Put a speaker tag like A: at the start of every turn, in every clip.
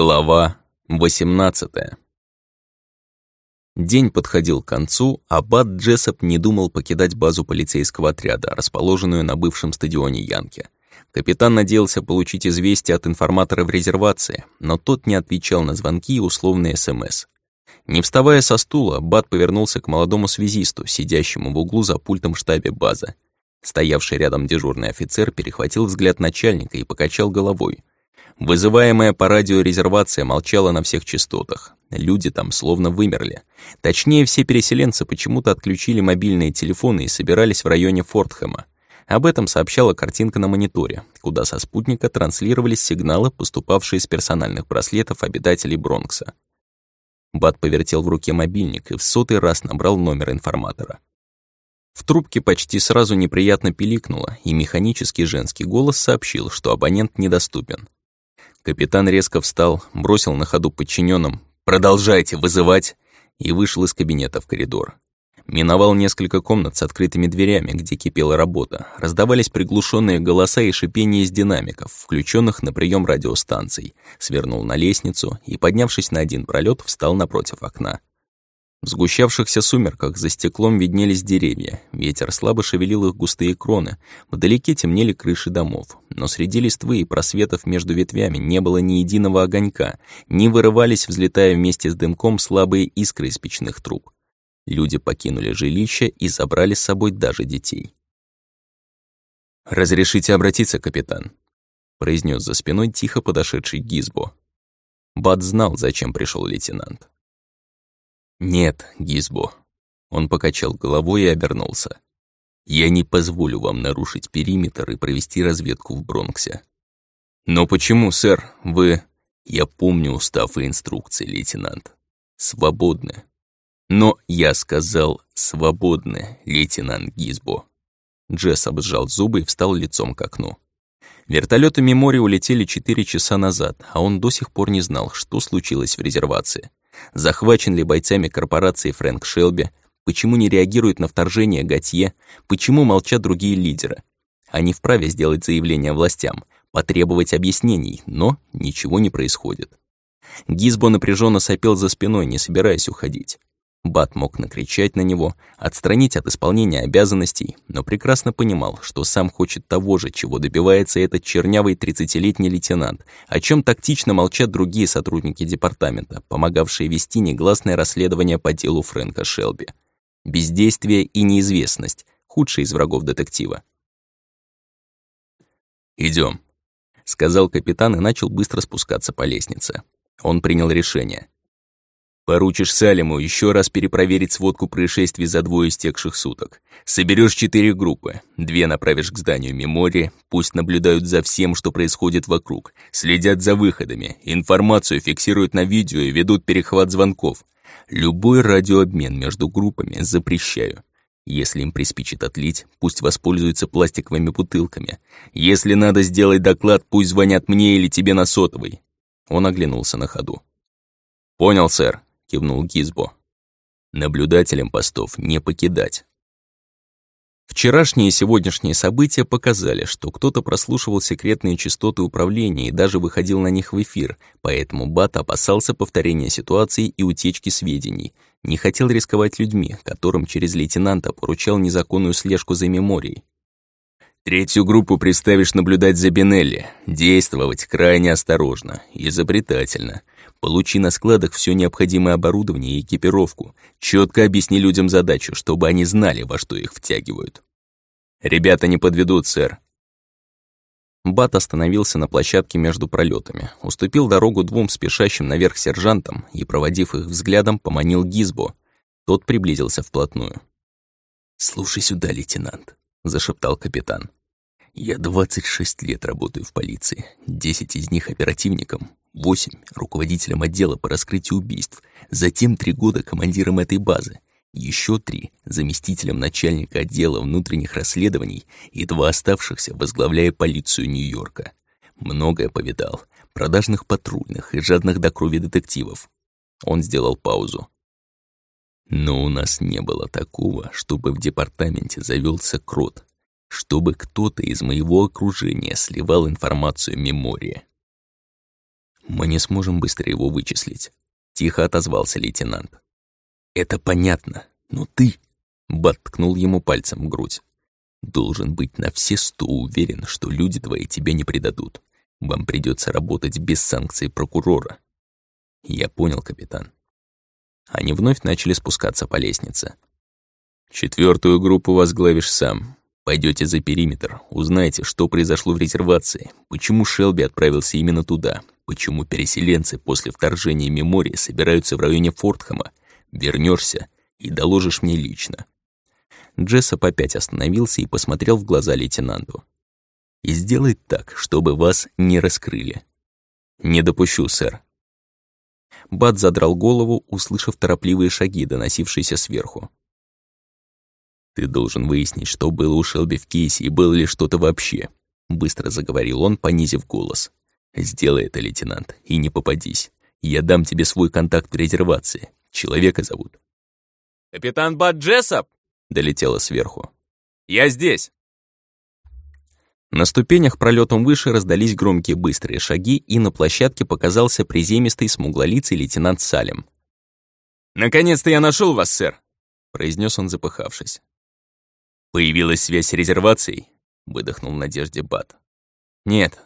A: Глава 18 День подходил к концу, а Бат Джессоп не думал покидать базу полицейского отряда, расположенную на бывшем стадионе Янки. Капитан надеялся получить известие от информатора в резервации, но тот не отвечал на звонки и условные СМС. Не вставая со стула, Бат повернулся к молодому связисту, сидящему в углу за пультом штабе базы. Стоявший рядом дежурный офицер перехватил взгляд начальника и покачал головой. Вызываемая по радио резервация молчала на всех частотах. Люди там словно вымерли. Точнее, все переселенцы почему-то отключили мобильные телефоны и собирались в районе Фортхэма. Об этом сообщала картинка на мониторе, куда со спутника транслировались сигналы, поступавшие из персональных браслетов обитателей Бронкса. Бат повертел в руке мобильник и в сотый раз набрал номер информатора. В трубке почти сразу неприятно пиликнуло, и механический женский голос сообщил, что абонент недоступен. Капитан резко встал, бросил на ходу подчиненным «Продолжайте вызывать!» и вышел из кабинета в коридор. Миновал несколько комнат с открытыми дверями, где кипела работа. Раздавались приглушенные голоса и шипение из динамиков, включенных на прием радиостанций. Свернул на лестницу и, поднявшись на один пролет, встал напротив окна. В сгущавшихся сумерках за стеклом виднелись деревья, ветер слабо шевелил их густые кроны, вдалеке темнели крыши домов, но среди листвы и просветов между ветвями не было ни единого огонька, не вырывались, взлетая вместе с дымком, слабые искры из печных труб. Люди покинули жилище и забрали с собой даже детей. «Разрешите обратиться, капитан», — произнес за спиной тихо подошедший Гизбо. Бат знал, зачем пришел лейтенант. «Нет, Гизбо». Он покачал головой и обернулся. «Я не позволю вам нарушить периметр и провести разведку в Бронксе». «Но почему, сэр, вы...» «Я помню устав и инструкции, лейтенант. Свободны. Но я сказал «свободны», лейтенант Гизбо. Джессоп сжал зубы и встал лицом к окну. Вертолеты Мемори улетели четыре часа назад, а он до сих пор не знал, что случилось в резервации. Захвачен ли бойцами корпорации Фрэнк Шелби? Почему не реагирует на вторжение Готье? Почему молчат другие лидеры? Они вправе сделать заявление властям, потребовать объяснений, но ничего не происходит. Гизбо напряженно сопел за спиной, не собираясь уходить. Бат мог накричать на него, отстранить от исполнения обязанностей, но прекрасно понимал, что сам хочет того же, чего добивается этот чернявый 30-летний лейтенант, о чем тактично молчат другие сотрудники департамента, помогавшие вести негласное расследование по делу Фрэнка Шелби. Бездействие и неизвестность — худший из врагов детектива. Идем, сказал капитан и начал быстро спускаться по лестнице. Он принял решение — Поручишь Салиму еще раз перепроверить сводку происшествий за двое истекших суток. Соберешь четыре группы. Две направишь к зданию Мемори, пусть наблюдают за всем, что происходит вокруг, следят за выходами, информацию фиксируют на видео и ведут перехват звонков. Любой радиообмен между группами запрещаю. Если им приспичит отлить, пусть воспользуются пластиковыми бутылками. Если надо сделать доклад, пусть звонят мне или тебе на сотовый. Он оглянулся на ходу. «Понял, сэр», кивнул Гизбо. Наблюдателям постов не покидать. Вчерашние и сегодняшние события показали, что кто-то прослушивал секретные частоты управления и даже выходил на них в эфир, поэтому Бат опасался повторения ситуации и утечки сведений, не хотел рисковать людьми, которым через лейтенанта поручал незаконную слежку за меморией. Третью группу представишь наблюдать за Бенелли, действовать крайне осторожно, изобретательно — Получи на складах все необходимое оборудование и экипировку. Четко объясни людям задачу, чтобы они знали, во что их втягивают. Ребята не подведут, сэр. Бат остановился на площадке между пролетами, уступил дорогу двум спешащим наверх сержантам и, проводив их взглядом, поманил Гизбо. Тот приблизился вплотную. «Слушай сюда, лейтенант», — зашептал капитан. «Я 26 лет работаю в полиции, 10 из них оперативником, Восемь — руководителем отдела по раскрытию убийств, затем три года командиром этой базы, еще три — заместителем начальника отдела внутренних расследований и два оставшихся возглавляя полицию Нью-Йорка. Многое повидал, продажных патрульных и жадных до крови детективов. Он сделал паузу. Но у нас не было такого, чтобы в департаменте завелся крот, чтобы кто-то из моего окружения сливал информацию мемории. «Мы не сможем быстро его вычислить», — тихо отозвался лейтенант. «Это понятно, но ты...» — Бат ткнул ему пальцем в грудь. «Должен быть на все сто уверен, что люди твои тебя не предадут. Вам придется работать без санкций прокурора». «Я понял, капитан». Они вновь начали спускаться по лестнице. Четвертую группу возглавишь сам. Пойдете за периметр, узнаете, что произошло в резервации, почему Шелби отправился именно туда, почему переселенцы после вторжения Мемории собираются в районе Фортхэма. Вернешься и доложишь мне лично. Джессоп опять остановился и посмотрел в глаза лейтенанту. «И сделай так, чтобы вас не раскрыли». «Не допущу, сэр». Бат задрал голову, услышав торопливые шаги, доносившиеся сверху. «Ты должен выяснить, что было у Шелби в кейсе и было ли что-то вообще», — быстро заговорил он, понизив голос. «Сделай это, лейтенант, и не попадись. Я дам тебе свой контакт в резервации. Человека зовут».
B: «Капитан Бат Джессоп?» — долетело сверху. «Я здесь!»
A: На ступенях пролетом выше раздались громкие быстрые шаги, и на площадке показался приземистый смуглолицый лейтенант Салем.
B: «Наконец-то я нашел вас, сэр!»
A: — произнес он, запыхавшись. «Появилась связь с резервацией?» — выдохнул в надежде Бат.
B: «Нет.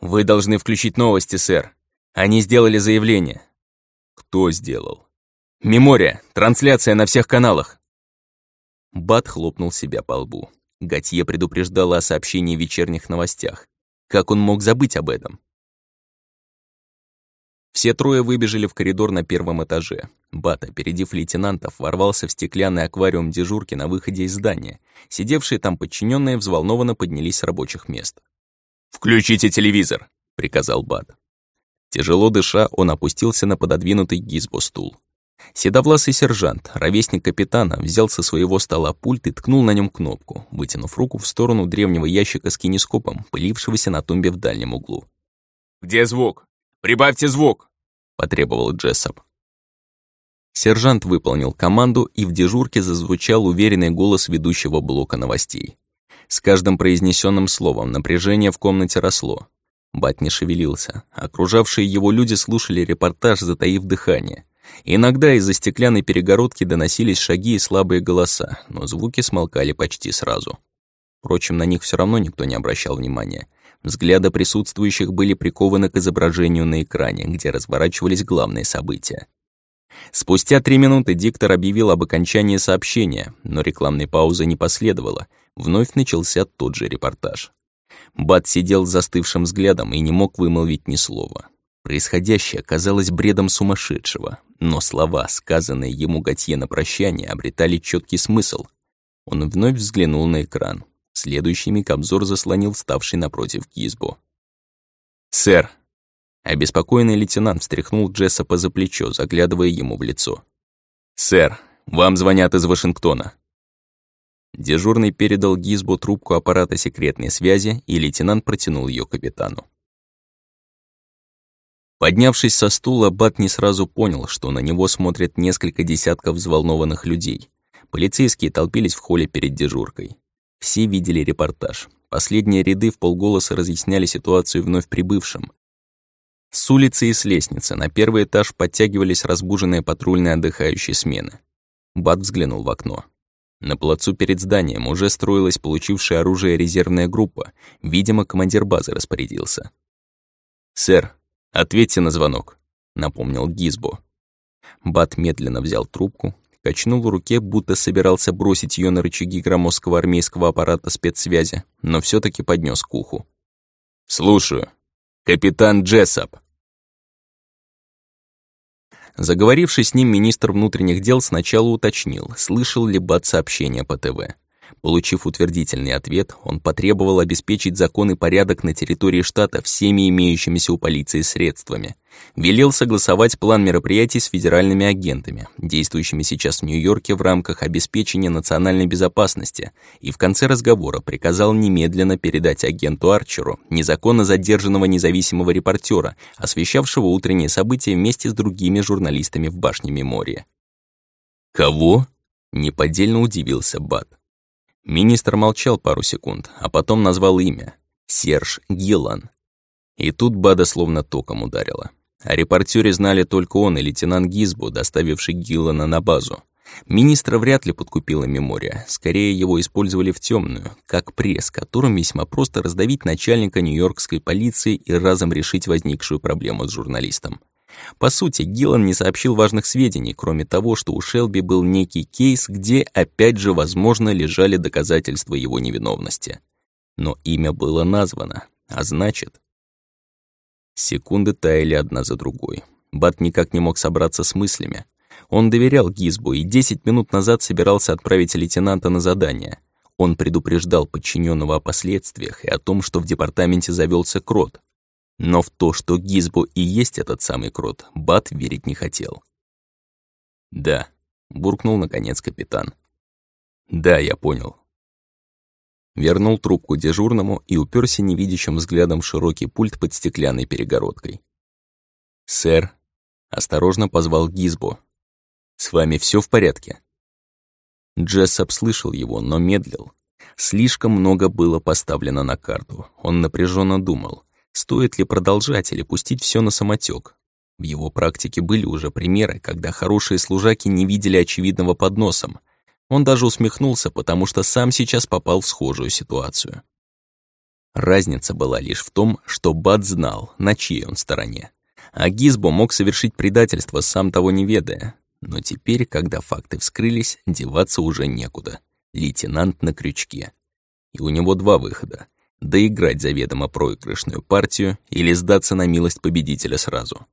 B: Вы должны включить новости, сэр. Они сделали заявление».
A: «Кто сделал?»
B: «Мемория. Трансляция на всех каналах».
A: Бат хлопнул себя по лбу. Готье предупреждала о сообщении в вечерних новостях. Как он мог забыть об этом? Все трое выбежали в коридор на первом этаже. Бат, опередив лейтенантов, ворвался в стеклянный аквариум дежурки на выходе из здания. Сидевшие там подчиненные взволнованно поднялись с рабочих мест.
B: «Включите телевизор!» — приказал Бат.
A: Тяжело дыша, он опустился на пододвинутый гизбо стул. Седовласый сержант, ровесник капитана, взял со своего стола пульт и ткнул на нем кнопку, вытянув руку в сторону древнего ящика с кинескопом, пылившегося на тумбе в дальнем углу.
B: «Где звук? Прибавьте звук!»
A: потребовал Джессоп. Сержант выполнил команду, и в дежурке зазвучал уверенный голос ведущего блока новостей. С каждым произнесенным словом напряжение в комнате росло. Бат не шевелился. Окружавшие его люди слушали репортаж, затаив дыхание. Иногда из-за стеклянной перегородки доносились шаги и слабые голоса, но звуки смолкали почти сразу. Впрочем, на них все равно никто не обращал внимания. Взгляды присутствующих были прикованы к изображению на экране, где разворачивались главные события. Спустя три минуты диктор объявил об окончании сообщения, но рекламной паузы не последовало. Вновь начался тот же репортаж. Бат сидел с застывшим взглядом и не мог вымолвить ни слова. Происходящее казалось бредом сумасшедшего, но слова, сказанные ему Готье на прощание, обретали четкий смысл. Он вновь взглянул на экран следующий миг обзор заслонил вставший напротив Гизбо. «Сэр!» Обеспокоенный лейтенант встряхнул Джессопа за плечо, заглядывая ему в лицо. «Сэр, вам звонят из Вашингтона». Дежурный передал Гизбо трубку аппарата секретной связи, и лейтенант протянул ее капитану. Поднявшись со стула, Бат не сразу понял, что на него смотрят несколько десятков взволнованных людей. Полицейские толпились в холле перед дежуркой. Все видели репортаж. Последние ряды в полголоса разъясняли ситуацию вновь прибывшим. С улицы и с лестницы на первый этаж подтягивались разбуженные патрульные отдыхающие смены. Бат взглянул в окно. На плацу перед зданием уже строилась получившая оружие резервная группа. Видимо, командир базы распорядился. «Сэр, ответьте на звонок», — напомнил Гизбо. Бат медленно взял трубку, качнул в руке, будто собирался бросить ее на рычаги громоздкого армейского аппарата спецсвязи, но все таки поднес к уху. «Слушаю. Капитан Джессоп». Заговоривший с ним министр внутренних дел сначала уточнил, слышал ли Бат сообщение по ТВ. Получив утвердительный ответ, он потребовал обеспечить закон и порядок на территории штата всеми имеющимися у полиции средствами. Велел согласовать план мероприятий с федеральными агентами, действующими сейчас в Нью-Йорке в рамках обеспечения национальной безопасности, и в конце разговора приказал немедленно передать агенту Арчеру незаконно задержанного независимого репортера, освещавшего утренние события вместе с другими журналистами в башне Мемория. «Кого?» — неподдельно удивился Бат. Министр молчал пару секунд, а потом назвал имя. Серж Гиллан. И тут Бада словно током ударила. О репортере знали только он и лейтенант Гизбо, доставивший Гиллана на базу. Министра вряд ли подкупила мемория, скорее его использовали в темную, как пресс, которым весьма просто раздавить начальника нью-йоркской полиции и разом решить возникшую проблему с журналистом. По сути, Гиллан не сообщил важных сведений, кроме того, что у Шелби был некий кейс, где, опять же, возможно, лежали доказательства его невиновности. Но имя было названо, а значит... Секунды таяли одна за другой. Бат никак не мог собраться с мыслями. Он доверял Гизбу и 10 минут назад собирался отправить лейтенанта на задание. Он предупреждал подчиненного о последствиях и о том, что в департаменте завелся крот. Но в то, что Гизбо и есть этот самый крот, Бат верить не хотел. «Да», — буркнул наконец капитан. «Да, я понял». Вернул трубку дежурному и уперся невидящим взглядом в широкий пульт под стеклянной перегородкой. «Сэр», — осторожно позвал Гизбо, с вами все в порядке?» Джесс обслышал его, но медлил. Слишком много было поставлено на карту. Он напряженно думал, стоит ли продолжать или пустить все на самотек. В его практике были уже примеры, когда хорошие служаки не видели очевидного под носом. Он даже усмехнулся, потому что сам сейчас попал в схожую ситуацию. Разница была лишь в том, что Бат знал, на чьей он стороне. А Гизбо мог совершить предательство, сам того не ведая. Но теперь, когда факты вскрылись, деваться уже некуда. Лейтенант на крючке. И у него два выхода. Доиграть заведомо проигрышную партию или сдаться на милость победителя сразу.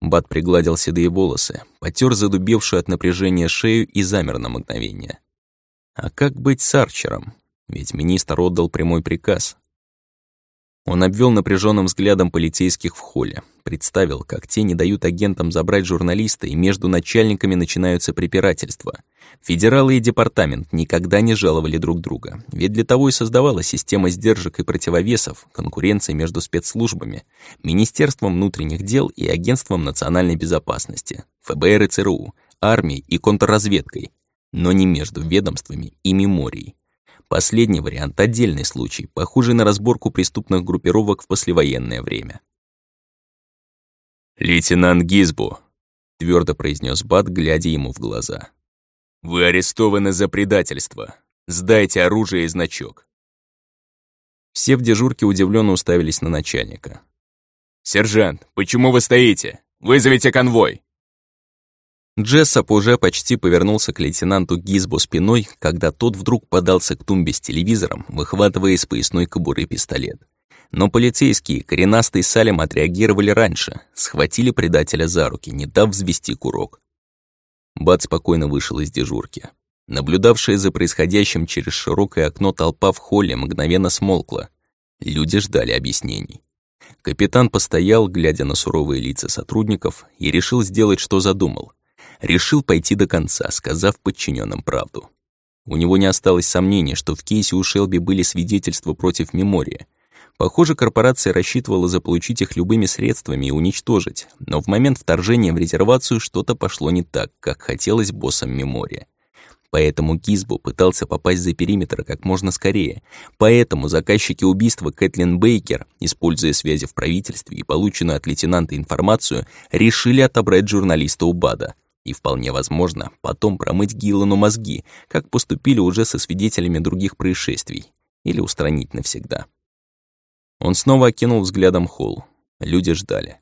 A: Бат пригладил седые волосы, потер задубевшую от напряжения шею и замер на мгновение. А как быть с Арчером? Ведь министр отдал прямой приказ. Он обвел напряженным взглядом полицейских в холле, представил, как те не дают агентам забрать журналиста, и между начальниками начинаются препирательства. Федералы и департамент никогда не жаловали друг друга, ведь для того и создавалась система сдержек и противовесов, конкуренции между спецслужбами, Министерством внутренних дел и Агентством национальной безопасности, ФБР и ЦРУ, армией и контрразведкой, но не между ведомствами и меморией. Последний вариант — отдельный случай, похожий на разборку преступных группировок в послевоенное время. «Лейтенант Гизбу», — твердо произнес Бат, глядя ему в глаза. «Вы арестованы за предательство. Сдайте оружие и значок». Все в дежурке удивленно уставились на начальника. «Сержант, почему вы стоите? Вызовите конвой!» Джессоп уже почти повернулся к лейтенанту Гизбо спиной, когда тот вдруг подался к тумбе с телевизором, выхватывая из поясной кобуры пистолет. Но полицейские, коренастый Салем отреагировали раньше, схватили предателя за руки, не дав взвести курок. Бат спокойно вышел из дежурки. Наблюдавшая за происходящим через широкое окно толпа в холле мгновенно смолкла. Люди ждали объяснений. Капитан постоял, глядя на суровые лица сотрудников, и решил сделать, что задумал — решил пойти до конца, сказав подчиненным правду. У него не осталось сомнений, что в кейсе у Шелби были свидетельства против Мемория. Похоже, корпорация рассчитывала заполучить их любыми средствами и уничтожить, но в момент вторжения в резервацию что-то пошло не так, как хотелось боссам Мемория. Поэтому Гизбо пытался попасть за периметр как можно скорее. Поэтому заказчики убийства Кэтлин Бейкер, используя связи в правительстве и полученную от лейтенанта информацию, решили отобрать журналиста у Бада. И вполне возможно, потом промыть Гиллану мозги, как поступили уже со свидетелями других происшествий, или устранить навсегда. Он снова окинул взглядом холл. Люди ждали.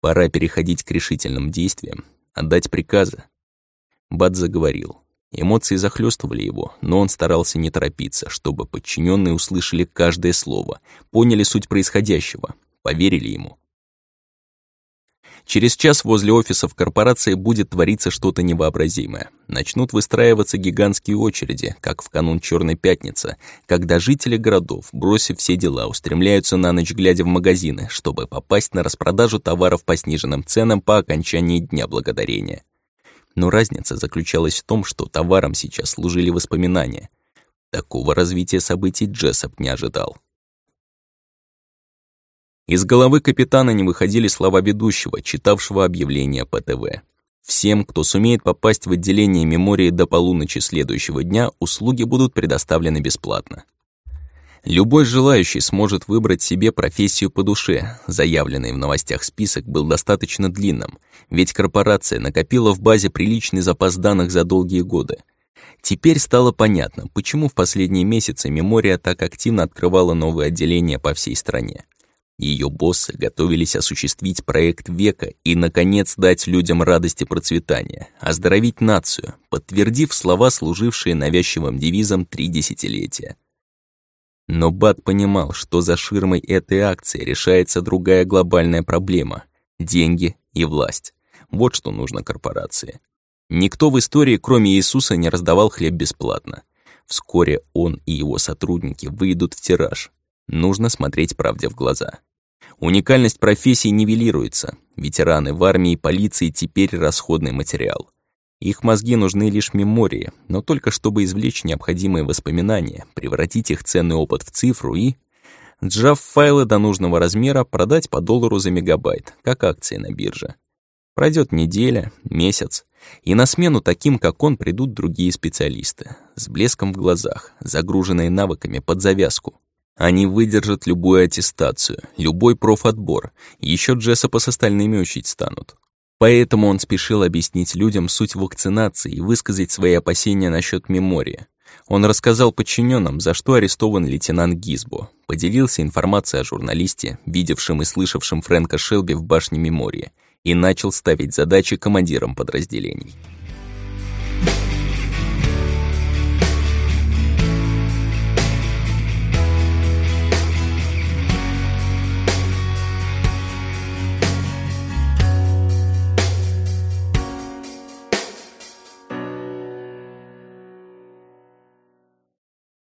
A: Пора переходить к решительным действиям, отдать приказы. Бат заговорил. Эмоции захлестывали его, но он старался не торопиться, чтобы подчиненные услышали каждое слово, поняли суть происходящего, поверили ему. Через час возле офисов корпорации будет твориться что-то невообразимое. Начнут выстраиваться гигантские очереди, как в канун Черной Пятницы, когда жители городов, бросив все дела, устремляются на ночь глядя в магазины, чтобы попасть на распродажу товаров по сниженным ценам по окончании Дня Благодарения. Но разница заключалась в том, что товаром сейчас служили воспоминания. Такого развития событий Джессоп не ожидал. Из головы капитана не выходили слова ведущего, читавшего объявление по ТВ. Всем, кто сумеет попасть в отделение мемории до полуночи следующего дня, услуги будут предоставлены бесплатно. Любой желающий сможет выбрать себе профессию по душе. Заявленный в новостях список был достаточно длинным, ведь корпорация накопила в базе приличный запас данных за долгие годы. Теперь стало понятно, почему в последние месяцы Мемория так активно открывала новые отделения по всей стране. Ее боссы готовились осуществить проект века и, наконец, дать людям радость и процветание, оздоровить нацию, подтвердив слова, служившие навязчивым девизом три десятилетия. Но Бат понимал, что за ширмой этой акции решается другая глобальная проблема — деньги и власть. Вот что нужно корпорации. Никто в истории, кроме Иисуса, не раздавал хлеб бесплатно. Вскоре он и его сотрудники выйдут в тираж. Нужно смотреть правде в глаза. Уникальность профессии нивелируется. Ветераны в армии и полиции теперь расходный материал. Их мозги нужны лишь мемории, но только чтобы извлечь необходимые воспоминания, превратить их ценный опыт в цифру и, сжав файлы до нужного размера, продать по доллару за мегабайт, как акции на бирже. Пройдет неделя, месяц, и на смену таким, как он, придут другие специалисты, с блеском в глазах, загруженные навыками под завязку. Они выдержат любую аттестацию, любой профотбор, еще Джессопа с остальными учить станут. Поэтому он спешил объяснить людям суть вакцинации и высказать свои опасения насчет мемории. Он рассказал подчиненным, за что арестован лейтенант Гизбо, поделился информацией о журналисте, видевшем и слышавшем Фрэнка Шелби в башне мемории, и начал ставить задачи командирам подразделений.